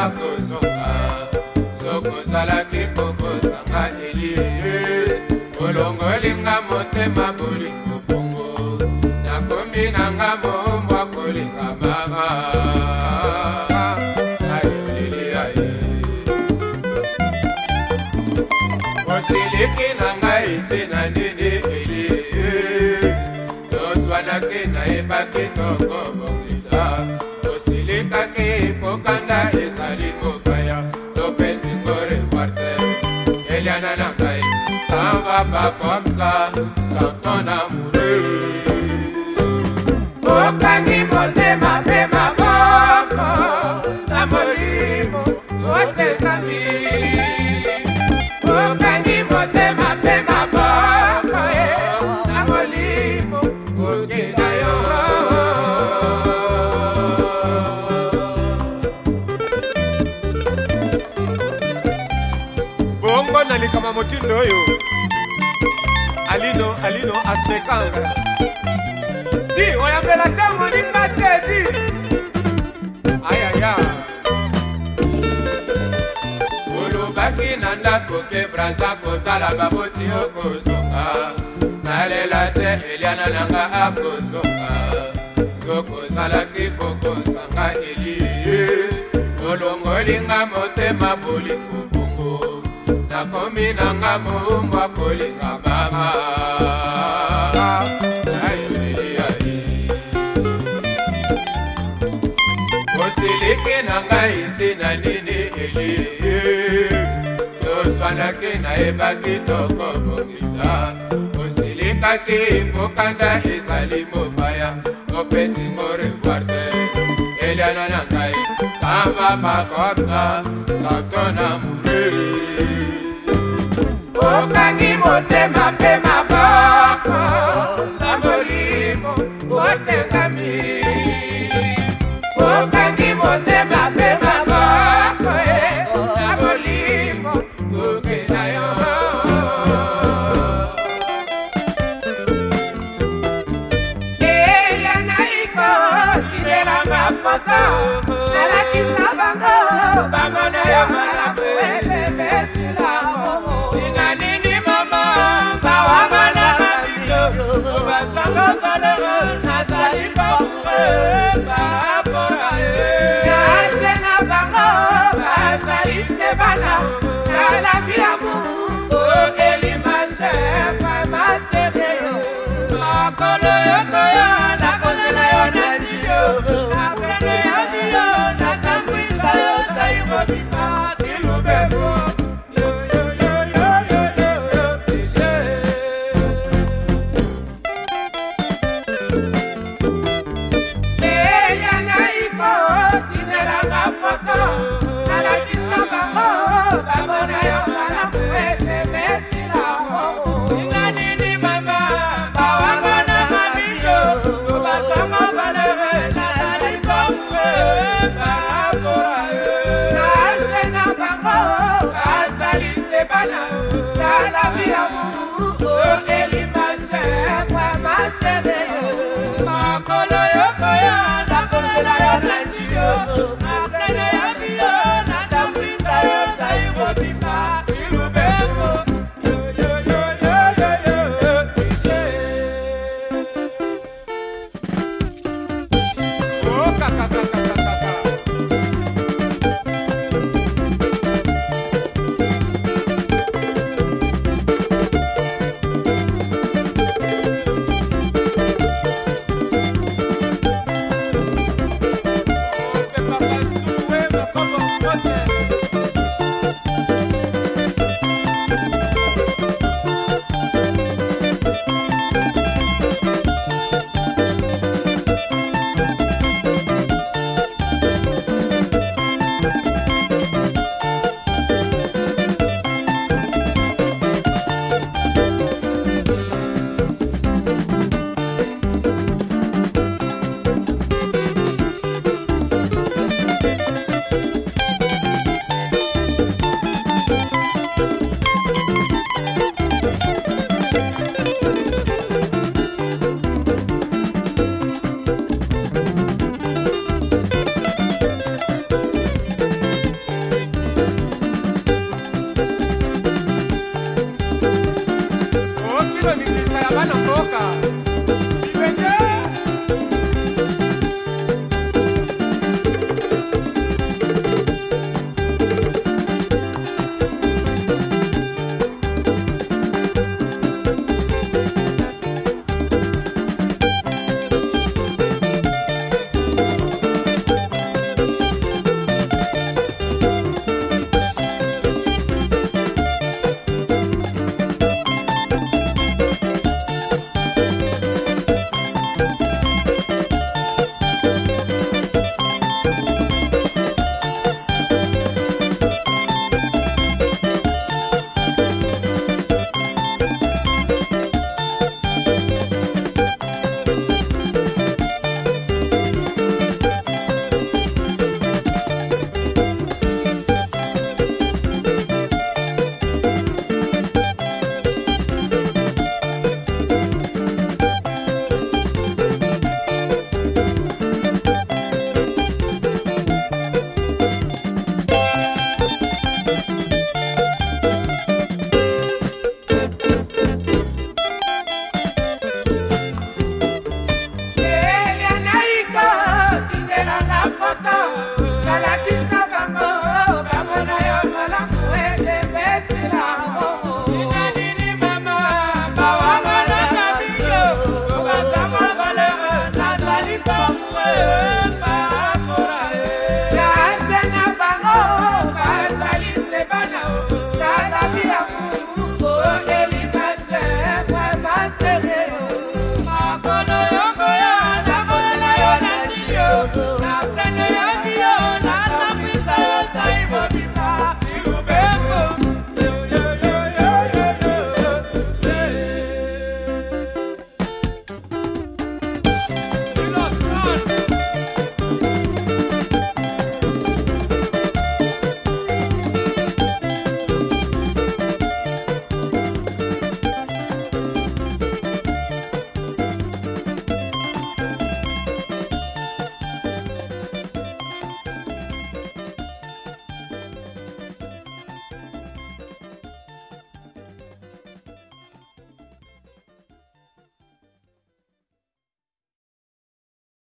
nakozonga sokozalaki kokosanga elie olongolinga motema bolingo pongo nakomi nanga mombwa kolinga mama osiliki na ngai tina nini elie toswanaki nayebaki tokobongisa pas comme ça sans ton amour. okangi motema mpe maboko na molimo otekami okangi motema mpe maboko eh, na molimo okenda yo bongo na likama motindo oyo alino alino aspekanga di oyambela ntango ninga te di ayaya olobaki na ndako ke braza kotala baboti okozonga nalela te eliana nanga akozonga soki ozalaki kokosanga elie olongolinga motema bolingo nakomi nanga mombwa kolinga mama ayoleliai osiliki na ngai ntina nini eli toswanaki nayebaki tokobongisa osilikaki mokanda ezali mopaya opesingo revoir te eliana na ngai pamba pakobsa santo na murei okangi motema mpe maboko na molimo otekami okangi motema mpe maboko eh, na molimo okena yo eya na ikotilela mafoto Kolo Ekoya Yeah, yeah. somewhere.